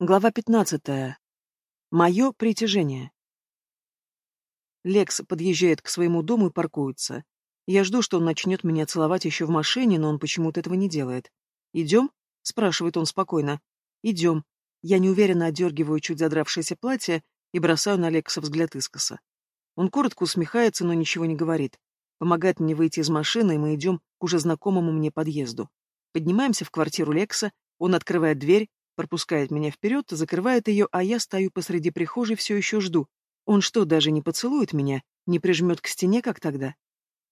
Глава 15. Мое притяжение. Лекс подъезжает к своему дому и паркуется. Я жду, что он начнет меня целовать еще в машине, но он почему-то этого не делает. «Идем?» — спрашивает он спокойно. «Идем». Я неуверенно отдергиваю чуть задравшееся платье и бросаю на Лекса взгляд искоса. Он коротко усмехается, но ничего не говорит. Помогает мне выйти из машины, и мы идем к уже знакомому мне подъезду. Поднимаемся в квартиру Лекса, он открывает дверь, пропускает меня вперед, закрывает ее, а я стою посреди прихожей, все еще жду. Он что, даже не поцелует меня? Не прижмет к стене, как тогда?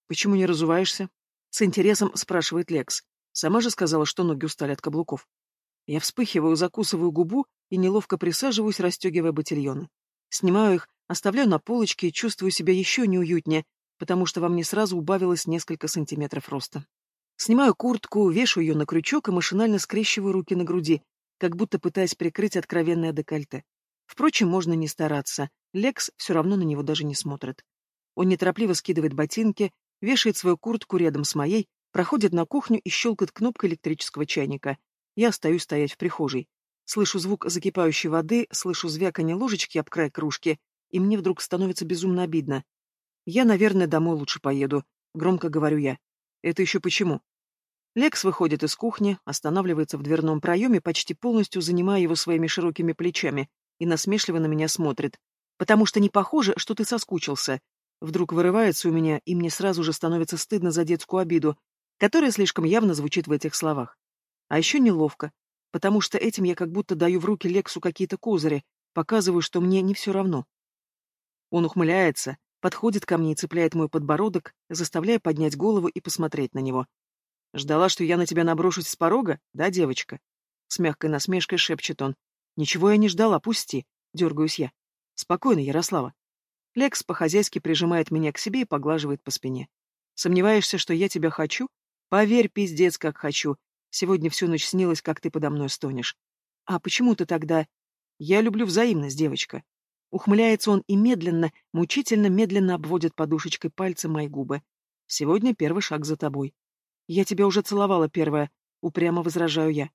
Почему не разуваешься? С интересом спрашивает Лекс. Сама же сказала, что ноги устали от каблуков. Я вспыхиваю, закусываю губу и неловко присаживаюсь, расстегивая ботильоны. Снимаю их, оставляю на полочке и чувствую себя еще неуютнее, потому что во мне сразу убавилось несколько сантиметров роста. Снимаю куртку, вешаю ее на крючок и машинально скрещиваю руки на груди, как будто пытаясь прикрыть откровенное декольте. Впрочем, можно не стараться. Лекс все равно на него даже не смотрит. Он неторопливо скидывает ботинки, вешает свою куртку рядом с моей, проходит на кухню и щелкает кнопкой электрического чайника. Я остаюсь стоять в прихожей. Слышу звук закипающей воды, слышу звяканье ложечки об край кружки, и мне вдруг становится безумно обидно. Я, наверное, домой лучше поеду, громко говорю я. Это еще почему? Лекс выходит из кухни, останавливается в дверном проеме, почти полностью занимая его своими широкими плечами, и насмешливо на меня смотрит. «Потому что не похоже, что ты соскучился». Вдруг вырывается у меня, и мне сразу же становится стыдно за детскую обиду, которая слишком явно звучит в этих словах. А еще неловко, потому что этим я как будто даю в руки Лексу какие-то козыри, показываю, что мне не все равно. Он ухмыляется, подходит ко мне и цепляет мой подбородок, заставляя поднять голову и посмотреть на него. Ждала, что я на тебя наброшусь с порога, да, девочка? С мягкой насмешкой шепчет он. Ничего я не ждала, пусти. Дергаюсь я. Спокойно, Ярослава. Лекс по-хозяйски прижимает меня к себе и поглаживает по спине. Сомневаешься, что я тебя хочу? Поверь, пиздец, как хочу. Сегодня всю ночь снилось, как ты подо мной стонешь. А почему ты тогда... Я люблю взаимность, девочка. Ухмыляется он и медленно, мучительно медленно обводит подушечкой пальца мои губы. Сегодня первый шаг за тобой. Я тебя уже целовала первая, упрямо возражаю я.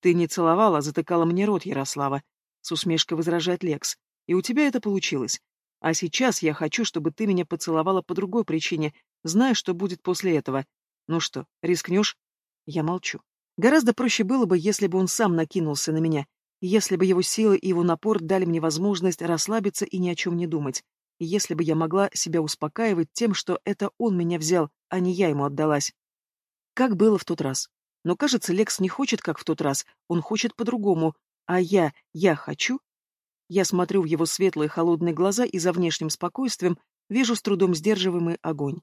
Ты не целовала, а затыкала мне рот, Ярослава, с усмешкой возражает Лекс. И у тебя это получилось. А сейчас я хочу, чтобы ты меня поцеловала по другой причине, зная, что будет после этого. Ну что, рискнешь? Я молчу. Гораздо проще было бы, если бы он сам накинулся на меня, если бы его силы и его напор дали мне возможность расслабиться и ни о чем не думать, если бы я могла себя успокаивать тем, что это он меня взял, а не я ему отдалась. Как было в тот раз. Но, кажется, Лекс не хочет, как в тот раз, он хочет по-другому. А я, я хочу? Я смотрю в его светлые холодные глаза и за внешним спокойствием вижу с трудом сдерживаемый огонь.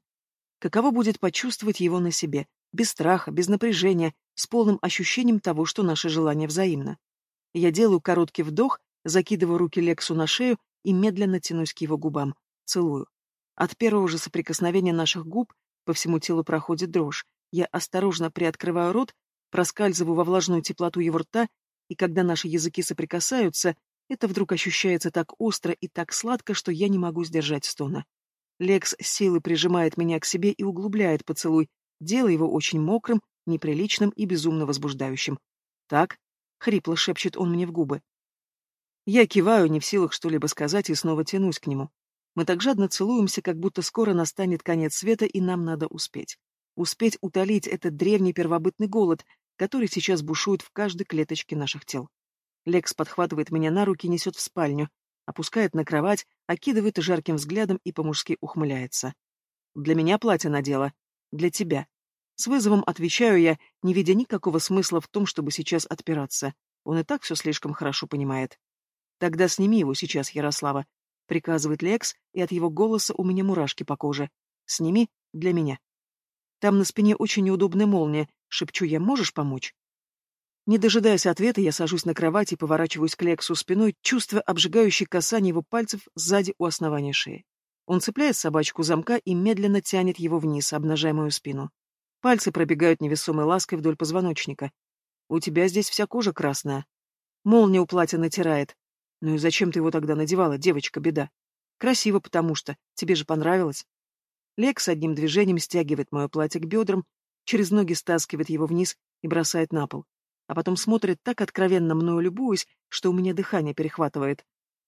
Каково будет почувствовать его на себе, без страха, без напряжения, с полным ощущением того, что наше желание взаимно. Я делаю короткий вдох, закидываю руки Лексу на шею и медленно тянусь к его губам, целую. От первого же соприкосновения наших губ по всему телу проходит дрожь, я осторожно приоткрываю рот, проскальзываю во влажную теплоту его рта, и когда наши языки соприкасаются, это вдруг ощущается так остро и так сладко, что я не могу сдержать стона. Лекс с силой прижимает меня к себе и углубляет поцелуй, делая его очень мокрым, неприличным и безумно возбуждающим. «Так?» — хрипло шепчет он мне в губы. Я киваю, не в силах что-либо сказать, и снова тянусь к нему. Мы так жадно целуемся, как будто скоро настанет конец света, и нам надо успеть успеть утолить этот древний первобытный голод, который сейчас бушует в каждой клеточке наших тел. Лекс подхватывает меня на руки и несет в спальню, опускает на кровать, окидывает жарким взглядом и по-мужски ухмыляется. «Для меня платье надела. Для тебя». С вызовом отвечаю я, не видя никакого смысла в том, чтобы сейчас отпираться. Он и так все слишком хорошо понимает. «Тогда сними его сейчас, Ярослава», — приказывает Лекс, и от его голоса у меня мурашки по коже. «Сними для меня». Там на спине очень неудобная молния. Шепчу я, можешь помочь? Не дожидаясь ответа, я сажусь на кровать и поворачиваюсь к Лексу спиной, чувствуя обжигающее касание его пальцев сзади у основания шеи. Он цепляет собачку замка и медленно тянет его вниз, обнажая мою спину. Пальцы пробегают невесомой лаской вдоль позвоночника. «У тебя здесь вся кожа красная». Молния у платья натирает. «Ну и зачем ты его тогда надевала, девочка, беда?» «Красиво, потому что. Тебе же понравилось». Лекс одним движением стягивает мое платье к бедрам, через ноги стаскивает его вниз и бросает на пол. а потом смотрит так откровенно мною любуясь, что у меня дыхание перехватывает.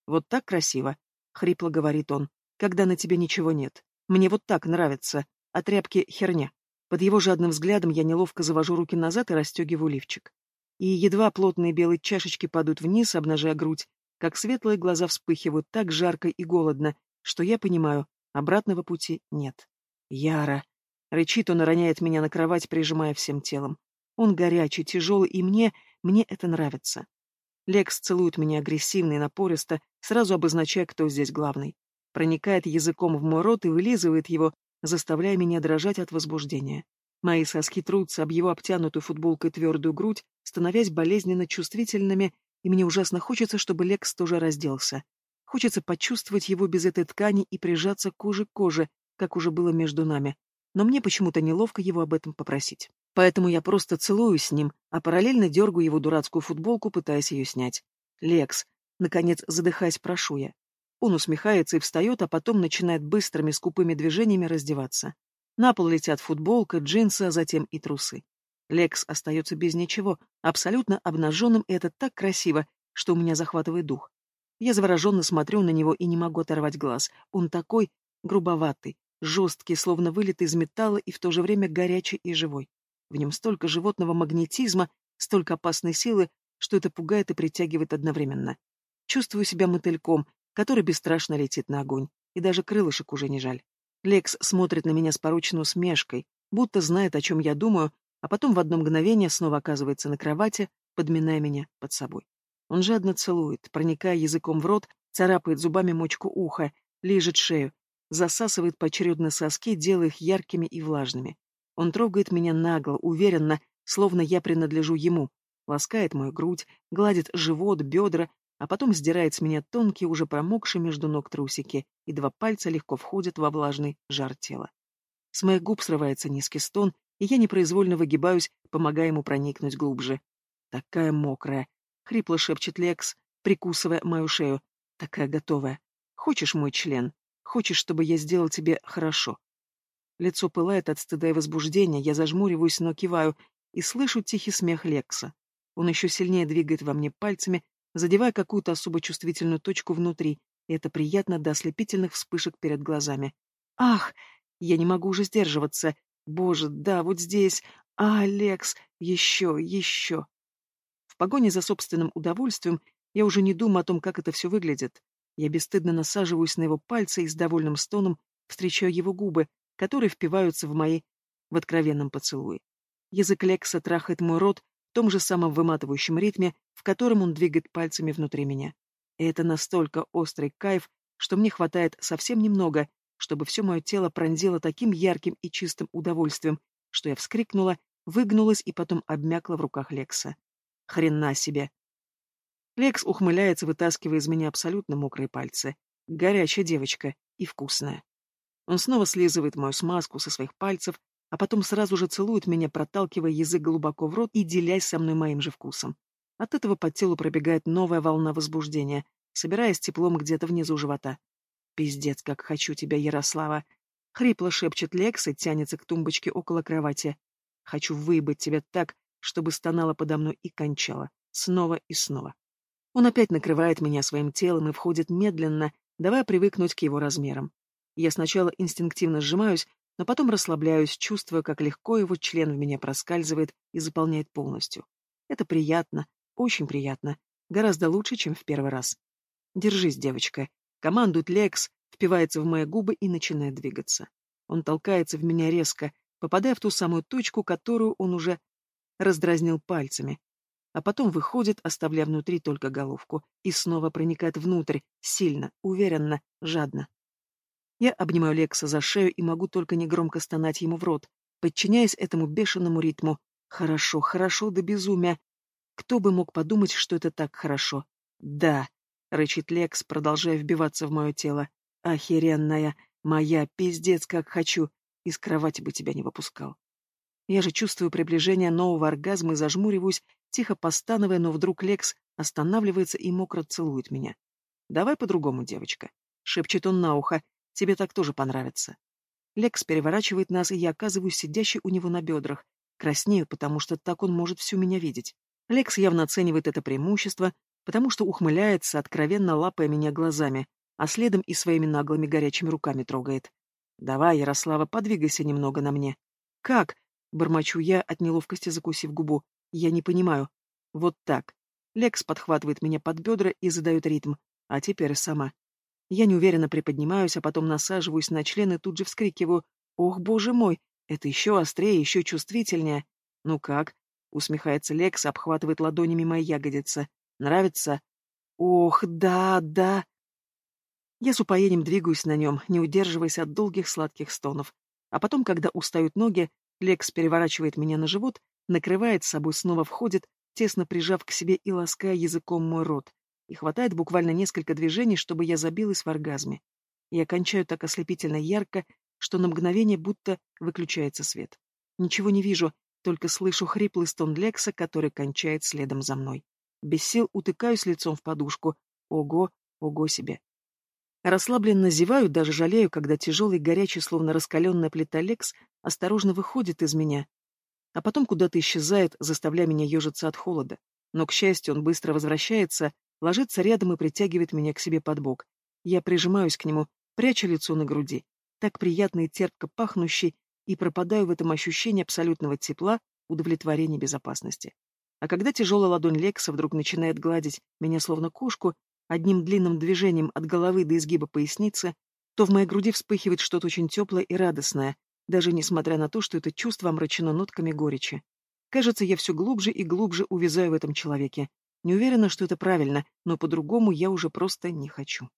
«Вот так красиво», — хрипло говорит он, — «когда на тебе ничего нет. Мне вот так нравится, а тряпки — херня». Под его жадным взглядом я неловко завожу руки назад и расстегиваю лифчик. И едва плотные белые чашечки падают вниз, обнажая грудь, как светлые глаза вспыхивают так жарко и голодно, что я понимаю, обратного пути нет. Яра. Рычит он роняет меня на кровать, прижимая всем телом. Он горячий, тяжелый, и мне, мне это нравится. Лекс целует меня агрессивно и напористо, сразу обозначая, кто здесь главный. Проникает языком в мой рот и вылизывает его, заставляя меня дрожать от возбуждения. Мои соски трутся об его обтянутую футболкой твердую грудь, становясь болезненно чувствительными, и мне ужасно хочется, чтобы Лекс тоже разделся. Хочется почувствовать его без этой ткани и прижаться коже к коже, как уже было между нами. Но мне почему-то неловко его об этом попросить. Поэтому я просто целую с ним, а параллельно дергаю его дурацкую футболку, пытаясь ее снять. «Лекс», наконец, задыхаясь, прошу я. Он усмехается и встает, а потом начинает быстрыми скупыми движениями раздеваться. На пол летят футболка, джинсы, а затем и трусы. Лекс остается без ничего, абсолютно обнаженным, и это так красиво, что у меня захватывает дух. Я завороженно смотрю на него и не могу оторвать глаз. Он такой грубоватый, жесткий, словно вылитый из металла и в то же время горячий и живой. В нем столько животного магнетизма, столько опасной силы, что это пугает и притягивает одновременно. Чувствую себя мотыльком, который бесстрашно летит на огонь, и даже крылышек уже не жаль. Лекс смотрит на меня с порочной усмешкой, будто знает, о чем я думаю, а потом в одно мгновение снова оказывается на кровати, подминая меня под собой. Он жадно целует, проникая языком в рот, царапает зубами мочку уха, лижет шею, засасывает поочередно соски, делая их яркими и влажными. Он трогает меня нагло, уверенно, словно я принадлежу ему, ласкает мою грудь, гладит живот, бедра, а потом сдирает с меня тонкие, уже промокшие между ног трусики, и два пальца легко входят во влажный жар тела. С моих губ срывается низкий стон, и я непроизвольно выгибаюсь, помогая ему проникнуть глубже. «Такая мокрая!» — хрипло шепчет Лекс, прикусывая мою шею. «Такая готовая. Хочешь мой член? Хочешь, чтобы я сделал тебе хорошо?» Лицо пылает от стыда и возбуждения, я зажмуриваюсь, но киваю, и слышу тихий смех Лекса. Он еще сильнее двигает во мне пальцами, задевая какую-то особо чувствительную точку внутри, и это приятно до ослепительных вспышек перед глазами. Ах! Я не могу уже сдерживаться. Боже, да, вот здесь. А, Алекс, еще, еще. Погоне за собственным удовольствием я уже не думаю о том, как это все выглядит. Я бесстыдно насаживаюсь на его пальцы и с довольным стоном встречаю его губы, которые впиваются в мои в откровенном поцелуе. Язык Лекса трахает мой рот, в том же самом выматывающем ритме, в котором он двигает пальцами внутри меня. И это настолько острый кайф, что мне хватает совсем немного, чтобы все мое тело пронзило таким ярким и чистым удовольствием, что я вскрикнула, выгнулась и потом обмякла в руках Лекса. Хрена себе! Лекс ухмыляется, вытаскивая из меня абсолютно мокрые пальцы. Горячая девочка и вкусная. Он снова слизывает мою смазку со своих пальцев, а потом сразу же целует меня, проталкивая язык глубоко в рот и делясь со мной моим же вкусом. От этого по телу пробегает новая волна возбуждения, собираясь теплом где-то внизу живота. «Пиздец, как хочу тебя, Ярослава!» Хрипло шепчет Лекс и тянется к тумбочке около кровати. «Хочу выебать тебя так, чтобы стонала подо мной и кончала. Снова и снова». Он опять накрывает меня своим телом и входит медленно, давая привыкнуть к его размерам. Я сначала инстинктивно сжимаюсь, но потом расслабляюсь, чувствуя, как легко его член в меня проскальзывает и заполняет полностью. Это приятно, очень приятно, гораздо лучше, чем в первый раз. Держись, девочка. Командует Лекс, впивается в мои губы и начинает двигаться. Он толкается в меня резко, попадая в ту самую точку, которую он уже раздразнил пальцами. А потом выходит, оставляя внутри только головку, и снова проникает внутрь, сильно, уверенно, жадно. Я обнимаю Лекса за шею и могу только негромко стонать ему в рот, подчиняясь этому бешеному ритму. Хорошо, хорошо до безумия. Кто бы мог подумать, что это так хорошо? Да, рычит Лекс, продолжая вбиваться в мое тело. Охеренная, моя, пиздец, как хочу. Из кровати бы тебя не выпускал. Я же чувствую приближение нового оргазма и зажмуриваюсь, тихо постановая, но вдруг Лекс останавливается и мокро целует меня. «Давай по-другому, девочка», — шепчет он на ухо, Тебе так тоже понравится. Лекс переворачивает нас, и я оказываюсь сидящей у него на бедрах. Краснею, потому что так он может всю меня видеть. Лекс явно оценивает это преимущество, потому что ухмыляется, откровенно лапая меня глазами, а следом и своими наглыми горячими руками трогает. «Давай, Ярослава, подвигайся немного на мне». «Как?» — бормочу я, от неловкости закусив губу. «Я не понимаю». «Вот так». Лекс подхватывает меня под бедра и задает ритм, а теперь сама. Я неуверенно приподнимаюсь, а потом насаживаюсь на член и тут же вскрикиваю. «Ох, боже мой! Это еще острее, еще чувствительнее!» «Ну как?» — усмехается Лекс, обхватывает ладонями мои ягодицы. «Нравится?» «Ох, да, да!» Я с упоением двигаюсь на нем, не удерживаясь от долгих сладких стонов. А потом, когда устают ноги, Лекс переворачивает меня на живот, накрывает собой, снова входит, тесно прижав к себе и лаская языком мой рот, и хватает буквально несколько движений, чтобы я забилась в оргазме. Я кончаю так ослепительно ярко, что на мгновение будто выключается свет. Ничего не вижу, только слышу хриплый стон Лекса, который кончает следом за мной. Без сил утыкаюсь лицом в подушку. Ого, ого себе. Расслабленно зеваю, даже жалею, когда тяжелый, горячий, словно раскаленная плита Лекс осторожно выходит из меня, а потом куда-то исчезает, заставляя меня ежиться от холода. Но, к счастью, он быстро возвращается, ложится рядом и притягивает меня к себе под бок. Я прижимаюсь к нему, пряча лицо на груди, так приятно и терпко пахнущий, и пропадаю в этом ощущении абсолютного тепла, удовлетворения безопасности. А когда тяжелая ладонь Лекса вдруг начинает гладить меня словно кошку, одним длинным движением от головы до изгиба поясницы, то в моей груди вспыхивает что-то очень теплое и радостное, даже несмотря на то, что это чувство омрачено нотками горечи. Кажется, я все глубже и глубже увязаю в этом человеке. Не уверена, что это правильно, но по-другому я уже просто не хочу.